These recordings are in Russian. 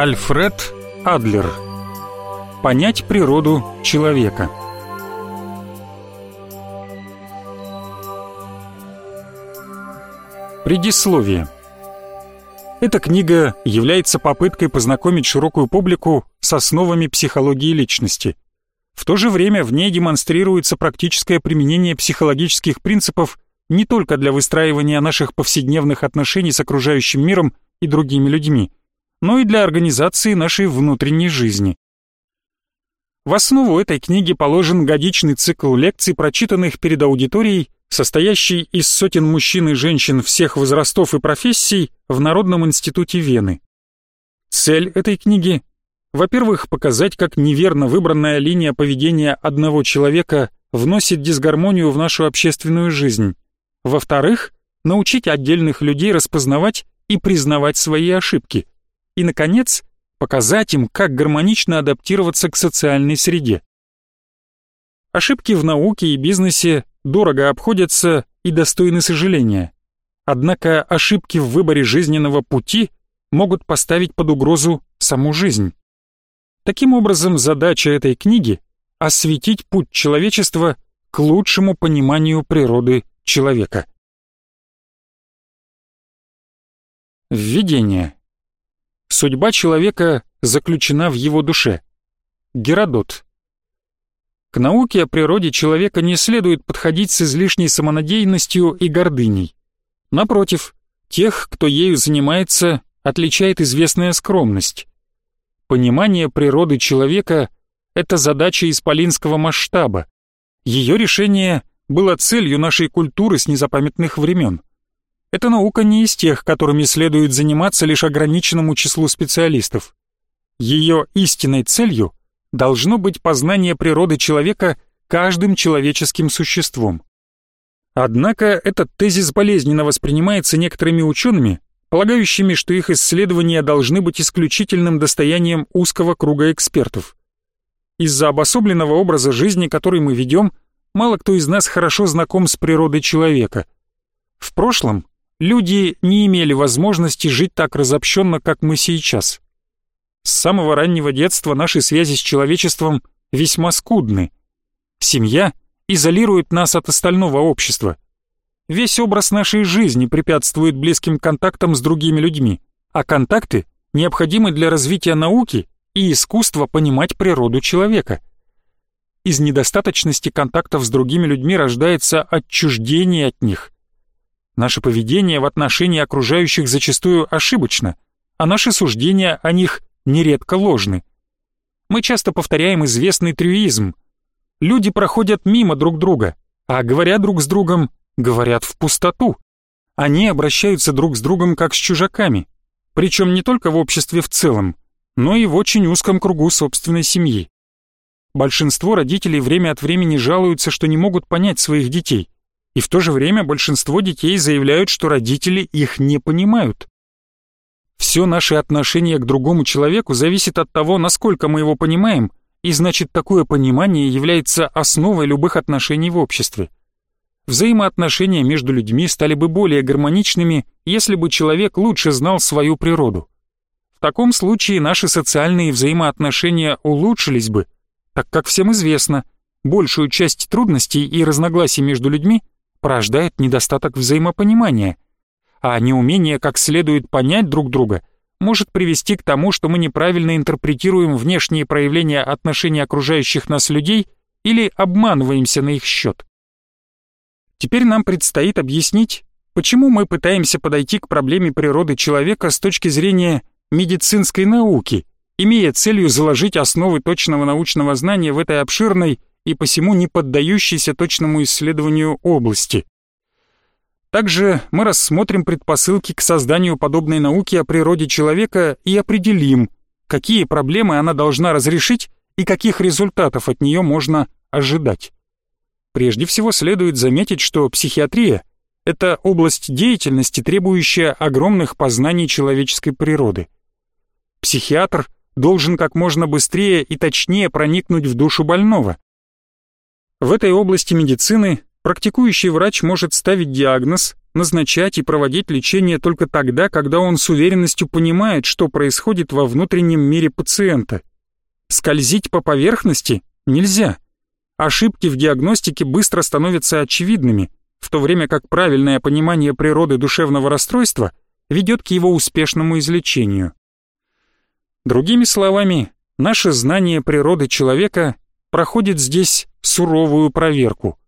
Альфред Адлер. Понять природу человека. Предисловие. Эта книга является попыткой познакомить широкую публику с основами психологии личности. В то же время в ней демонстрируется практическое применение психологических принципов не только для выстраивания наших повседневных отношений с окружающим миром и другими людьми, но и для организации нашей внутренней жизни. В основу этой книги положен годичный цикл лекций, прочитанных перед аудиторией, состоящий из сотен мужчин и женщин всех возрастов и профессий в Народном институте Вены. Цель этой книги – во-первых, показать, как неверно выбранная линия поведения одного человека вносит дисгармонию в нашу общественную жизнь, во-вторых, научить отдельных людей распознавать и признавать свои ошибки. И, наконец, показать им, как гармонично адаптироваться к социальной среде. Ошибки в науке и бизнесе дорого обходятся и достойны сожаления. Однако ошибки в выборе жизненного пути могут поставить под угрозу саму жизнь. Таким образом, задача этой книги — осветить путь человечества к лучшему пониманию природы человека. Введение. Судьба человека заключена в его душе. Геродот. К науке о природе человека не следует подходить с излишней самонадеянностью и гордыней. Напротив, тех, кто ею занимается, отличает известная скромность. Понимание природы человека – это задача исполинского масштаба. Ее решение было целью нашей культуры с незапамятных времен. Эта наука не из тех, которыми следует заниматься лишь ограниченному числу специалистов. Ее истинной целью должно быть познание природы человека каждым человеческим существом. Однако этот тезис болезненно воспринимается некоторыми учеными, полагающими, что их исследования должны быть исключительным достоянием узкого круга экспертов. Из-за обособленного образа жизни, который мы ведем, мало кто из нас хорошо знаком с природой человека. В прошлом люди не имели возможности жить так разобщенно, как мы сейчас. С самого раннего детства наши связи с человечеством весьма скудны. Семья изолирует нас от остального общества. Весь образ нашей жизни препятствует близким контактам с другими людьми, а контакты необходимы для развития науки и искусства понимать природу человека – из недостаточности контактов с другими людьми рождается отчуждение от них. Наше поведение в отношении окружающих зачастую ошибочно, а наши суждения о них нередко ложны. Мы часто повторяем известный трюизм. Люди проходят мимо друг друга, а говоря друг с другом, говорят в пустоту. Они обращаются друг с другом как с чужаками, причем не только в обществе в целом, но и в очень узком кругу собственной семьи. Большинство родителей время от времени жалуются, что не могут понять своих детей. И в то же время большинство детей заявляют, что родители их не понимают. Все наше отношение к другому человеку зависит от того, насколько мы его понимаем, и значит такое понимание является основой любых отношений в обществе. Взаимоотношения между людьми стали бы более гармоничными, если бы человек лучше знал свою природу. В таком случае наши социальные взаимоотношения улучшились бы – так как всем известно, большую часть трудностей и разногласий между людьми порождает недостаток взаимопонимания, а неумение как следует понять друг друга может привести к тому, что мы неправильно интерпретируем внешние проявления отношений окружающих нас людей или обманываемся на их счет. Теперь нам предстоит объяснить, почему мы пытаемся подойти к проблеме природы человека с точки зрения медицинской науки имея целью заложить основы точного научного знания в этой обширной и посему не поддающейся точному исследованию области. Также мы рассмотрим предпосылки к созданию подобной науки о природе человека и определим, какие проблемы она должна разрешить и каких результатов от нее можно ожидать. Прежде всего следует заметить, что психиатрия – это область деятельности, требующая огромных познаний человеческой природы. Психиатр – должен как можно быстрее и точнее проникнуть в душу больного. В этой области медицины Практикующий врач может ставить диагноз, назначать и проводить лечение только тогда, когда он с уверенностью понимает, что происходит во внутреннем мире пациента. Скользить по поверхности нельзя. Ошибки в диагностике быстро становятся очевидными, в то время как правильное понимание природы душевного расстройства ведет к его успешному излечению. Другими словами, наше знание природы человека проходит здесь суровую проверку.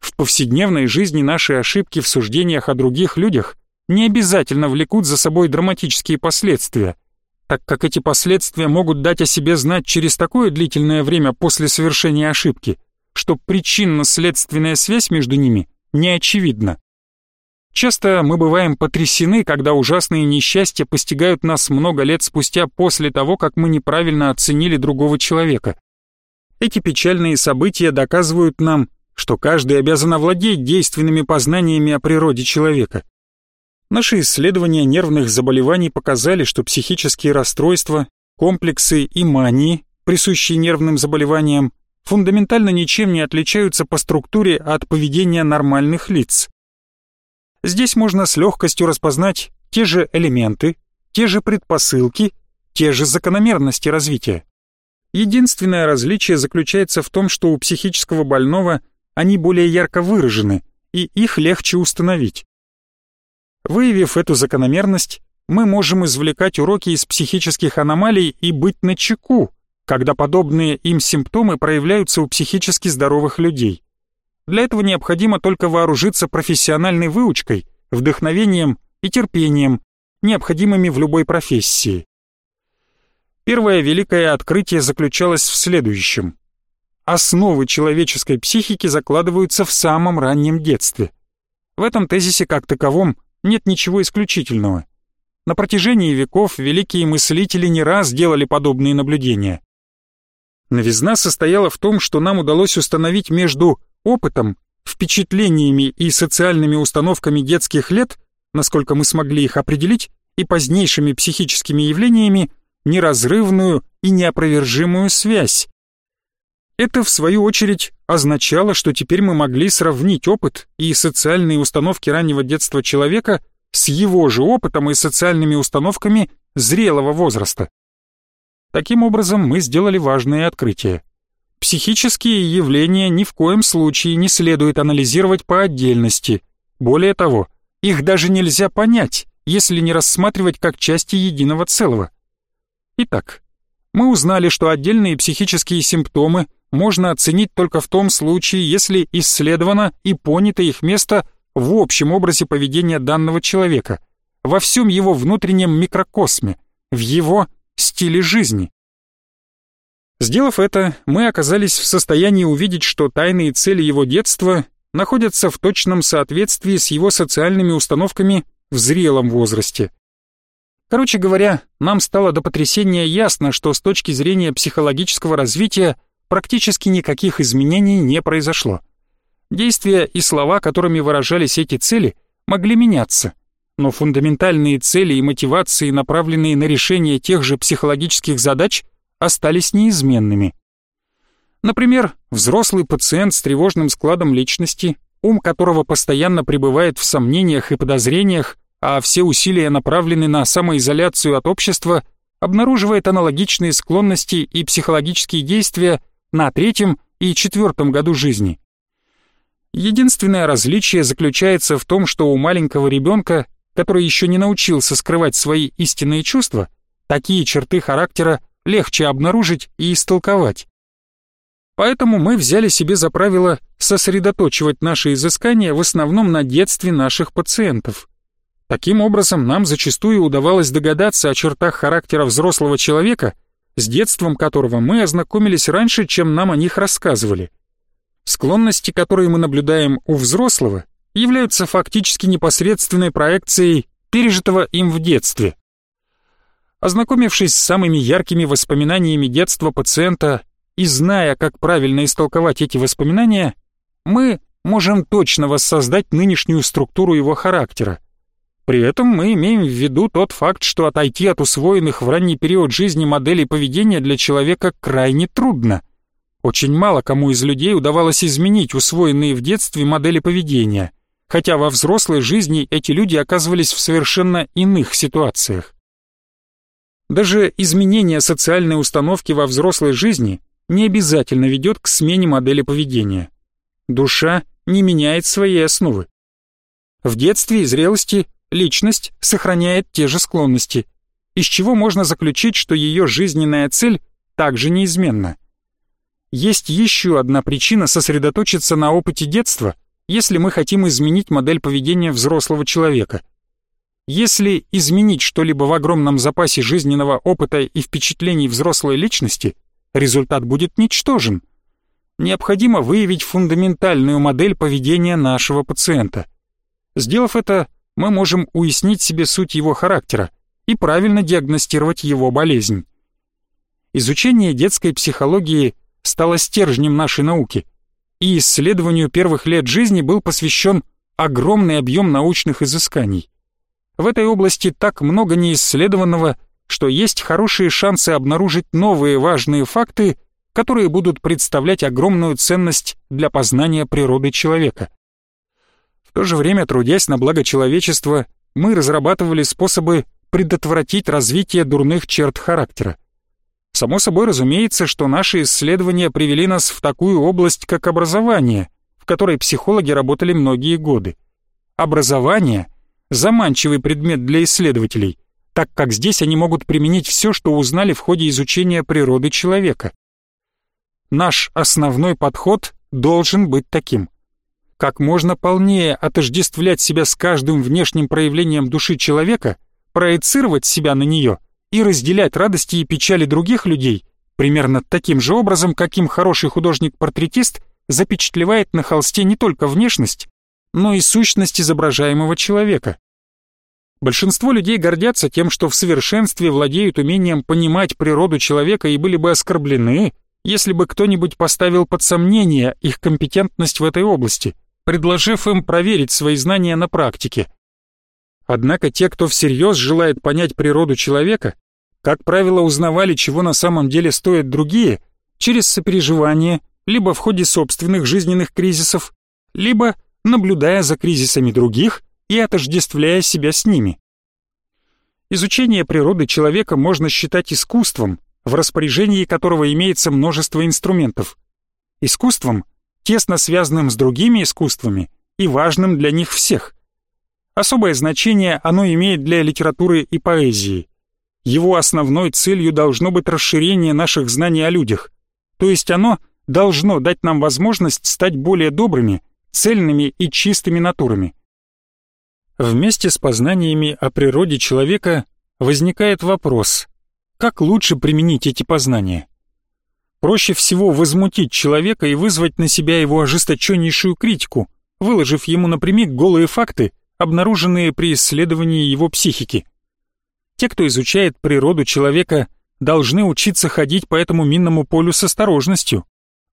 В повседневной жизни наши ошибки в суждениях о других людях не обязательно влекут за собой драматические последствия, так как эти последствия могут дать о себе знать через такое длительное время после совершения ошибки, что причинно-следственная связь между ними не очевидна. Часто мы бываем потрясены, когда ужасные несчастья постигают нас много лет спустя после того, как мы неправильно оценили другого человека. Эти печальные события доказывают нам, что каждый обязан овладеть действенными познаниями о природе человека. Наши исследования нервных заболеваний показали, что психические расстройства, комплексы и мании, присущие нервным заболеваниям, фундаментально ничем не отличаются по структуре от поведения нормальных лиц. Здесь можно с легкостью распознать те же элементы, те же предпосылки, те же закономерности развития. Единственное различие заключается в том, что у психического больного они более ярко выражены, и их легче установить. Выявив эту закономерность, мы можем извлекать уроки из психических аномалий и быть начеку, когда подобные им симптомы проявляются у психически здоровых людей. Для этого необходимо только вооружиться профессиональной выучкой, вдохновением и терпением, необходимыми в любой профессии. Первое великое открытие заключалось в следующем основы человеческой психики закладываются в самом раннем детстве. В этом тезисе как таковом нет ничего исключительного. На протяжении веков великие мыслители не раз делали подобные наблюдения. Новизна состояла в том, что нам удалось установить между опытом, впечатлениями и социальными установками детских лет, насколько мы смогли их определить, и позднейшими психическими явлениями неразрывную и неопровержимую связь, это, в свою очередь, означало, что теперь мы могли сравнить опыт и социальные установки раннего детства человека с его же опытом и социальными установками зрелого возраста. Таким образом, мы сделали важное открытие. Психические явления ни в коем случае не следует анализировать по отдельности. Более того, их даже нельзя понять, если не рассматривать как части единого целого. Итак, мы узнали, что отдельные психические симптомы – можно оценить только в том случае, если исследовано и понято их место в общем образе поведения данного человека, во всем его внутреннем микрокосме, в его стиле жизни. Сделав это, мы оказались в состоянии увидеть, что тайные цели его детства находятся в точном соответствии с его социальными установками в зрелом возрасте. Короче говоря, нам стало до потрясения ясно, что с точки зрения психологического развития практически никаких изменений не произошло. Действия и слова, которыми выражались эти цели, могли меняться, но фундаментальные цели и мотивации, направленные на решение тех же психологических задач, остались неизменными. Например, взрослый пациент с тревожным складом личности, ум которого постоянно пребывает в сомнениях и подозрениях, а все усилия направлены на самоизоляцию от общества, обнаруживает аналогичные склонности и психологические действия на третьем и четвертом году жизни. Единственное различие заключается в том, что у маленького ребенка, который еще не научился скрывать свои истинные чувства, такие черты характера легче обнаружить и истолковать. Поэтому мы взяли себе за правило сосредоточивать наши изыскания в основном на детстве наших пациентов. Таким образом, нам зачастую удавалось догадаться о чертах характера взрослого человека – с детством которого мы ознакомились раньше, чем нам о них рассказывали. Склонности, которые мы наблюдаем у взрослого, являются фактически непосредственной проекцией пережитого им в детстве. Ознакомившись с самыми яркими воспоминаниями детства пациента и зная, как правильно истолковать эти воспоминания, мы можем точно воссоздать нынешнюю структуру его характера, при этом мы имеем в виду тот факт, что отойти от усвоенных в ранний период жизни моделей поведения для человека крайне трудно. Очень мало кому из людей удавалось изменить усвоенные в детстве модели поведения, хотя во взрослой жизни эти люди оказывались в совершенно иных ситуациях. Даже изменение социальной установки во взрослой жизни не обязательно ведет к смене модели поведения. Душа не меняет своей основы. В детстве и зрелости личность сохраняет те же склонности, из чего можно заключить, что ее жизненная цель также неизменна. Есть еще одна причина сосредоточиться на опыте детства, если мы хотим изменить модель поведения взрослого человека. Если изменить что-либо в огромном запасе жизненного опыта и впечатлений взрослой личности, результат будет ничтожен. Необходимо выявить фундаментальную модель поведения нашего пациента. Сделав это, мы можем уяснить себе суть его характера и правильно диагностировать его болезнь. Изучение детской психологии стало стержнем нашей науки, и исследованию первых лет жизни был посвящен огромный объем научных изысканий. В этой области так много неисследованного, что есть хорошие шансы обнаружить новые важные факты, которые будут представлять огромную ценность для познания природы человека. В то же время, трудясь на благо человечества, мы разрабатывали способы предотвратить развитие дурных черт характера. Само собой разумеется, что наши исследования привели нас в такую область, как образование, в которой психологи работали многие годы. Образование – заманчивый предмет для исследователей, так как здесь они могут применить все, что узнали в ходе изучения природы человека. Наш основной подход должен быть таким. Как можно полнее отождествлять себя с каждым внешним проявлением души человека, проецировать себя на нее – и разделять радости и печали других людей примерно таким же образом, каким хороший художник-портретист запечатлевает на холсте не только внешность, но и сущность изображаемого человека. Большинство людей гордятся тем, что в совершенстве владеют умением понимать природу человека и были бы оскорблены, если бы кто-нибудь поставил под сомнение их компетентность в этой области, предложив им проверить свои знания на практике. Однако те, кто всерьез желает понять природу человека, как правило, узнавали, чего на самом деле стоят другие, через сопереживание, либо в ходе собственных жизненных кризисов, либо наблюдая за кризисами других и отождествляя себя с ними. Изучение природы человека можно считать искусством, в распоряжении которого имеется множество инструментов. Искусством, тесно связанным с другими искусствами и важным для них всех. Особое значение оно имеет для литературы и поэзии. Его основной целью должно быть расширение наших знаний о людях, то есть оно должно дать нам возможность стать более добрыми, цельными и чистыми натурами. Вместе с познаниями о природе человека возникает вопрос, как лучше применить эти познания? Проще всего возмутить человека и вызвать на себя его ожесточеннейшую критику, выложив ему напрямик голые факты, обнаруженные при исследовании его психики. Те, кто изучает природу человека, должны учиться ходить по этому минному полю с осторожностью.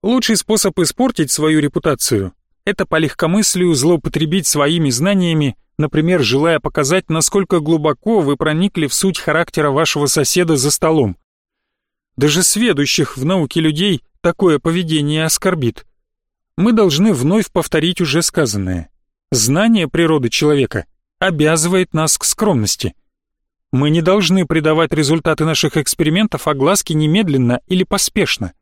Лучший способ испортить свою репутацию – это по легкомыслию злоупотребить своими знаниями, например, желая показать, насколько глубоко вы проникли в суть характера вашего соседа за столом. Даже сведущих в науке людей такое поведение оскорбит. Мы должны вновь повторить уже сказанное. Знание природы человека обязывает нас к скромности. Мы не должны придавать результаты наших экспериментов огласке немедленно или поспешно.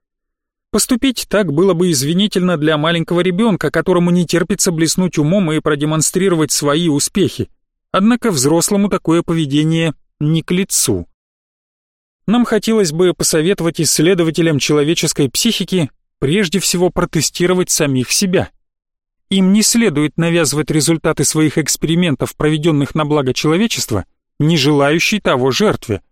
Поступить так было бы извинительно для маленького ребенка, которому не терпится блеснуть умом и продемонстрировать свои успехи. Однако взрослому такое поведение не к лицу. Нам хотелось бы посоветовать исследователям человеческой психики прежде всего протестировать самих себя – им не следует навязывать результаты своих экспериментов, проведенных на благо человечества, не желающей того жертве.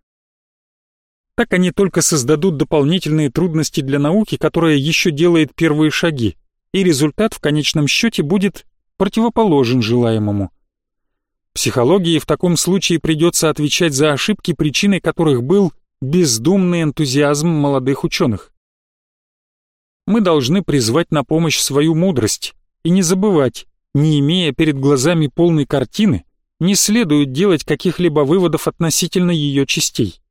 Так они только создадут дополнительные трудности для науки, которая еще делает первые шаги, и результат в конечном счете будет противоположен желаемому. Психологии в таком случае придется отвечать за ошибки, причиной которых был бездумный энтузиазм молодых ученых. Мы должны призвать на помощь свою мудрость, и не забывать, не имея перед глазами полной картины, не следует делать каких-либо выводов относительно ее частей.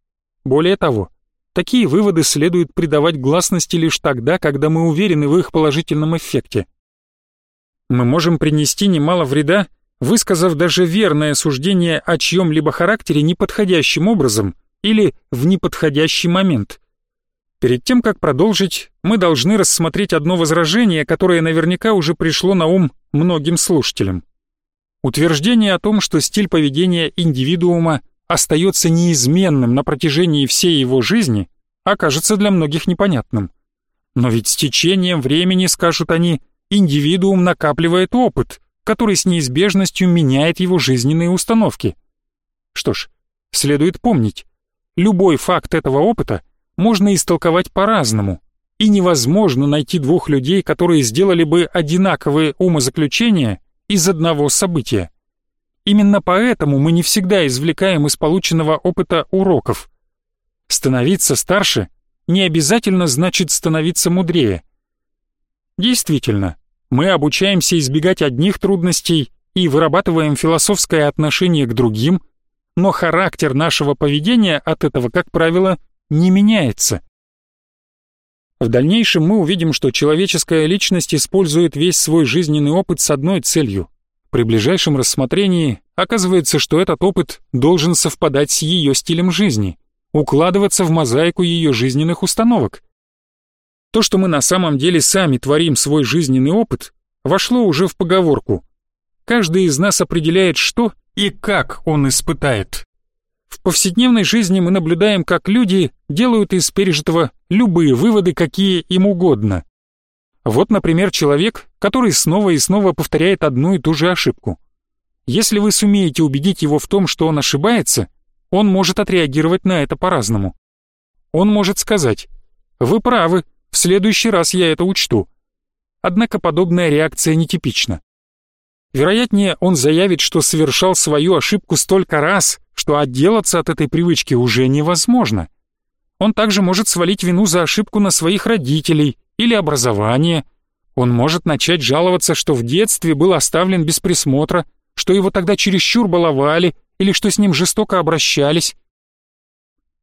Более того, такие выводы следует придавать гласности лишь тогда, когда мы уверены в их положительном эффекте. Мы можем принести немало вреда, высказав даже верное суждение о чьем-либо характере неподходящим образом или в неподходящий момент. Перед тем, как продолжить, мы должны рассмотреть одно возражение, которое наверняка уже пришло на ум многим слушателям. Утверждение о том, что стиль поведения индивидуума остается неизменным на протяжении всей его жизни, окажется для многих непонятным. Но ведь с течением времени, скажут они, индивидуум накапливает опыт, который с неизбежностью меняет его жизненные установки. Что ж, следует помнить, любой факт этого опыта можно истолковать по-разному, и невозможно найти двух людей, которые сделали бы одинаковые умозаключения из одного события. Именно поэтому мы не всегда извлекаем из полученного опыта уроков. Становиться старше не обязательно значит становиться мудрее. Действительно, мы обучаемся избегать одних трудностей и вырабатываем философское отношение к другим, но характер нашего поведения от этого, как правило, не меняется. В дальнейшем мы увидим, что человеческая личность использует весь свой жизненный опыт с одной целью при ближайшем рассмотрении оказывается, что этот опыт должен совпадать с ее стилем жизни, укладываться в мозаику ее жизненных установок. То, что мы на самом деле сами творим свой жизненный опыт, вошло уже в поговорку. Каждый из нас определяет, что и как он испытает. В повседневной жизни мы наблюдаем, как люди делают из пережитого любые выводы, какие им угодно. Вот, например, человек, который снова и снова повторяет одну и ту же ошибку. Если вы сумеете убедить его в том, что он ошибается, он может отреагировать на это по-разному. Он может сказать «Вы правы, в следующий раз я это учту». Однако подобная реакция нетипична. Вероятнее, он заявит, что совершал свою ошибку столько раз, что отделаться от этой привычки уже невозможно. Он также может свалить вину за ошибку на своих родителей или образование. Он может начать жаловаться, что в детстве был оставлен без присмотра, что его тогда чересчур баловали или что с ним жестоко обращались.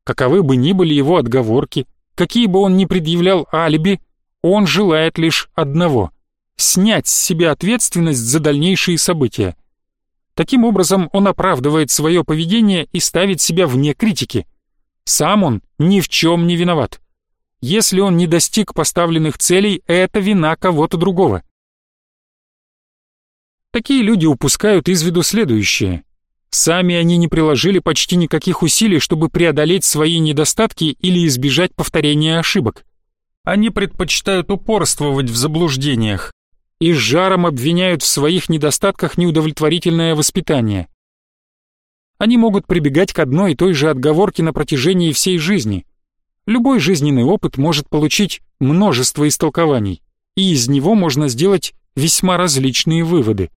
Каковы бы ни были его отговорки, какие бы он ни предъявлял алиби, он желает лишь одного — снять с себя ответственность за дальнейшие события. Таким образом, он оправдывает свое поведение и ставит себя вне критики. Сам он ни в чем не виноват. Если он не достиг поставленных целей, это вина кого-то другого. Такие люди упускают из виду следующее. Сами они не приложили почти никаких усилий, чтобы преодолеть свои недостатки или избежать повторения ошибок. Они предпочитают упорствовать в заблуждениях и жаром обвиняют в своих недостатках неудовлетворительное воспитание. Они могут прибегать к одной и той же отговорке на протяжении всей жизни – Любой жизненный опыт может получить множество истолкований, и из него можно сделать весьма различные выводы.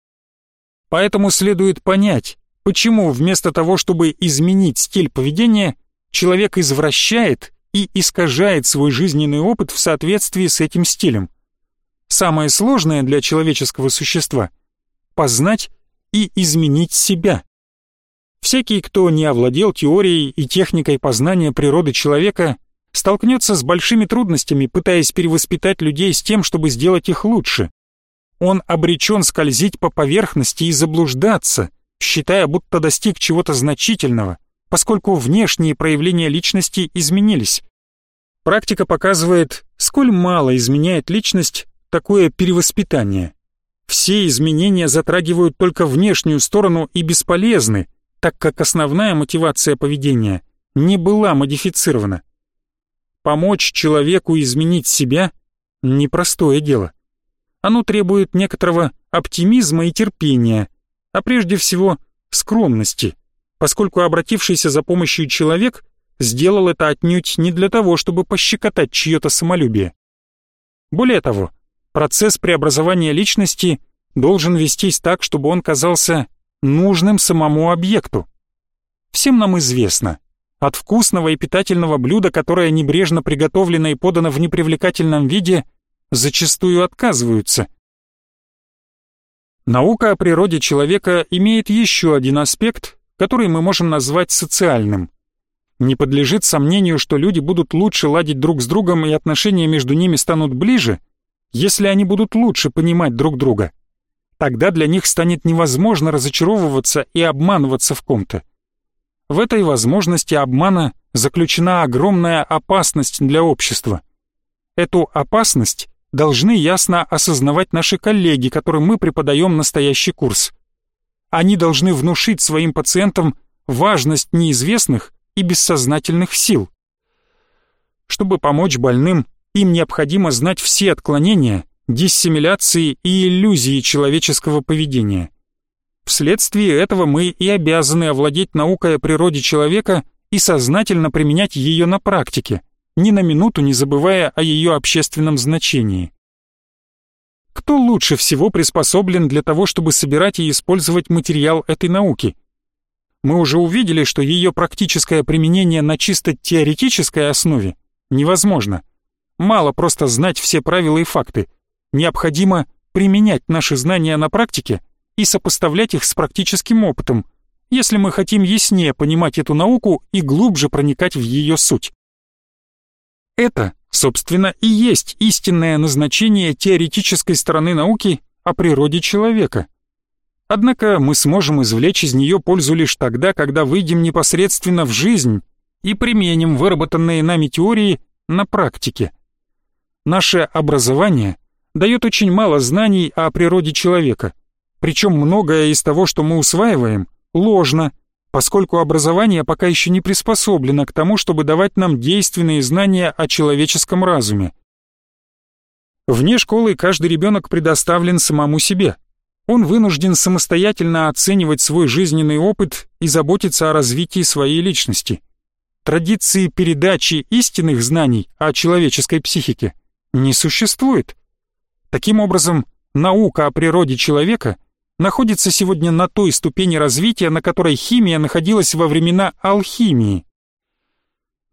Поэтому следует понять, почему вместо того, чтобы изменить стиль поведения, человек извращает и искажает свой жизненный опыт в соответствии с этим стилем. Самое сложное для человеческого существа — познать и изменить себя. Всякий, кто не овладел теорией и техникой познания природы человека, столкнется с большими трудностями, пытаясь перевоспитать людей с тем, чтобы сделать их лучше. Он обречен скользить по поверхности и заблуждаться, считая, будто достиг чего-то значительного, поскольку внешние проявления личности изменились. Практика показывает, сколь мало изменяет личность такое перевоспитание. Все изменения затрагивают только внешнюю сторону и бесполезны, так как основная мотивация поведения не была модифицирована. Помочь человеку изменить себя — непростое дело. Оно требует некоторого оптимизма и терпения, а прежде всего скромности, поскольку обратившийся за помощью человек сделал это отнюдь не для того, чтобы пощекотать чье-то самолюбие. Более того, процесс преобразования личности должен вестись так, чтобы он казался нужным самому объекту. Всем нам известно, от вкусного и питательного блюда, которое небрежно приготовлено и подано в непривлекательном виде, зачастую отказываются. Наука о природе человека имеет еще один аспект, который мы можем назвать социальным. Не подлежит сомнению, что люди будут лучше ладить друг с другом и отношения между ними станут ближе, если они будут лучше понимать друг друга. Тогда для них станет невозможно разочаровываться и обманываться в ком-то. В этой возможности обмана заключена огромная опасность для общества. Эту опасность должны ясно осознавать наши коллеги, которым мы преподаем настоящий курс. Они должны внушить своим пациентам важность неизвестных и бессознательных сил. Чтобы помочь больным, им необходимо знать все отклонения, диссимиляции и иллюзии человеческого поведения – Вследствие этого мы и обязаны овладеть наукой о природе человека и сознательно применять ее на практике, ни на минуту не забывая о ее общественном значении. Кто лучше всего приспособлен для того, чтобы собирать и использовать материал этой науки? Мы уже увидели, что ее практическое применение на чисто теоретической основе невозможно. Мало просто знать все правила и факты. Необходимо применять наши знания на практике – и сопоставлять их с практическим опытом, если мы хотим яснее понимать эту науку и глубже проникать в ее суть. Это, собственно, и есть истинное назначение теоретической стороны науки о природе человека. Однако мы сможем извлечь из нее пользу лишь тогда, когда выйдем непосредственно в жизнь и применим выработанные нами теории на практике. Наше образование дает очень мало знаний о природе человека, причем многое из того, что мы усваиваем, ложно, поскольку образование пока еще не приспособлено к тому, чтобы давать нам действенные знания о человеческом разуме. Вне школы каждый ребенок предоставлен самому себе. Он вынужден самостоятельно оценивать свой жизненный опыт и заботиться о развитии своей личности. Традиции передачи истинных знаний о человеческой психике не существует. Таким образом, наука о природе человека – находится сегодня на той ступени развития, на которой химия находилась во времена алхимии.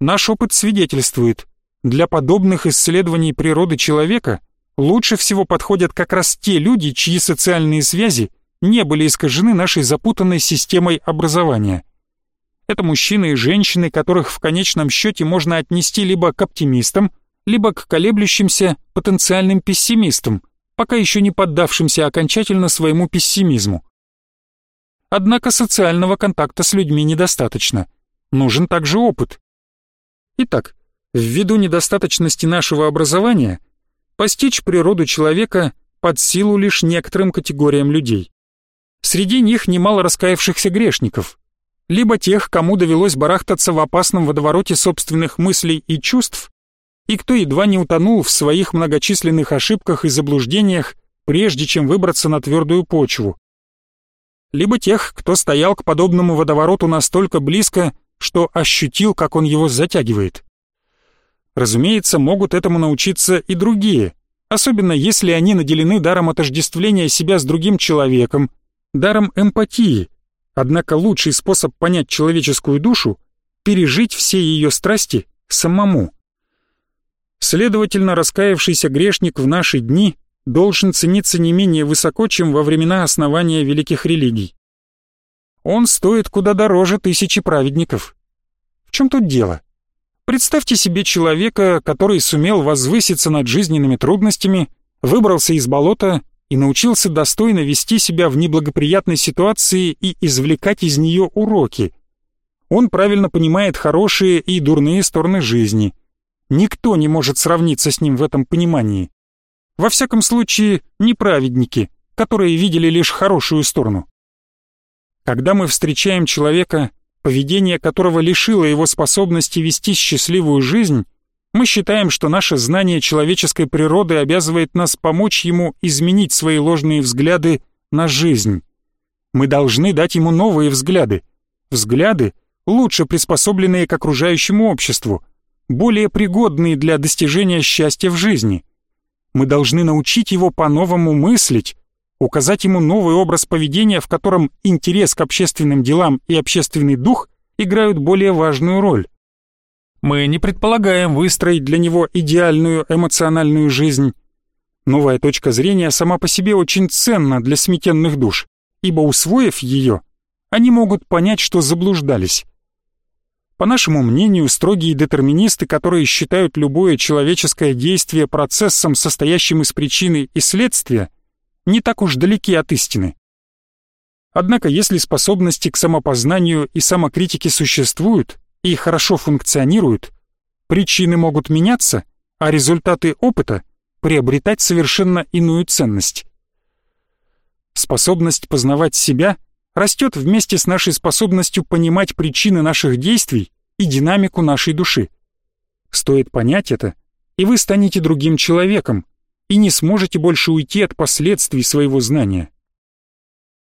Наш опыт свидетельствует, для подобных исследований природы человека лучше всего подходят как раз те люди, чьи социальные связи не были искажены нашей запутанной системой образования. Это мужчины и женщины, которых в конечном счете можно отнести либо к оптимистам, либо к колеблющимся потенциальным пессимистам – пока еще не поддавшимся окончательно своему пессимизму. Однако социального контакта с людьми недостаточно. Нужен также опыт. Итак, ввиду недостаточности нашего образования, постичь природу человека под силу лишь некоторым категориям людей. Среди них немало раскаявшихся грешников, либо тех, кому довелось барахтаться в опасном водовороте собственных мыслей и чувств, и кто едва не утонул в своих многочисленных ошибках и заблуждениях, прежде чем выбраться на твердую почву. Либо тех, кто стоял к подобному водовороту настолько близко, что ощутил, как он его затягивает. Разумеется, могут этому научиться и другие, особенно если они наделены даром отождествления себя с другим человеком, даром эмпатии. Однако лучший способ понять человеческую душу — пережить все ее страсти самому. Следовательно, раскаявшийся грешник в наши дни должен цениться не менее высоко, чем во времена основания великих религий. Он стоит куда дороже тысячи праведников. В чем тут дело? Представьте себе человека, который сумел возвыситься над жизненными трудностями, выбрался из болота и научился достойно вести себя в неблагоприятной ситуации и извлекать из нее уроки. Он правильно понимает хорошие и дурные стороны жизни – Никто не может сравниться с ним в этом понимании. Во всяком случае, не праведники, которые видели лишь хорошую сторону. Когда мы встречаем человека, поведение которого лишило его способности вести счастливую жизнь, мы считаем, что наше знание человеческой природы обязывает нас помочь ему изменить свои ложные взгляды на жизнь. Мы должны дать ему новые взгляды. Взгляды, лучше приспособленные к окружающему обществу, более пригодные для достижения счастья в жизни. Мы должны научить его по-новому мыслить, указать ему новый образ поведения, в котором интерес к общественным делам и общественный дух играют более важную роль. Мы не предполагаем выстроить для него идеальную эмоциональную жизнь. Новая точка зрения сама по себе очень ценна для сметенных душ, ибо усвоив ее, они могут понять, что заблуждались. По нашему мнению, строгие детерминисты, которые считают любое человеческое действие процессом, состоящим из причины и следствия, не так уж далеки от истины. Однако, если способности к самопознанию и самокритике существуют и хорошо функционируют, причины могут меняться, а результаты опыта приобретать совершенно иную ценность. Способность познавать себя растет вместе с нашей способностью понимать причины наших действий и динамику нашей души. Стоит понять это, и вы станете другим человеком и не сможете больше уйти от последствий своего знания.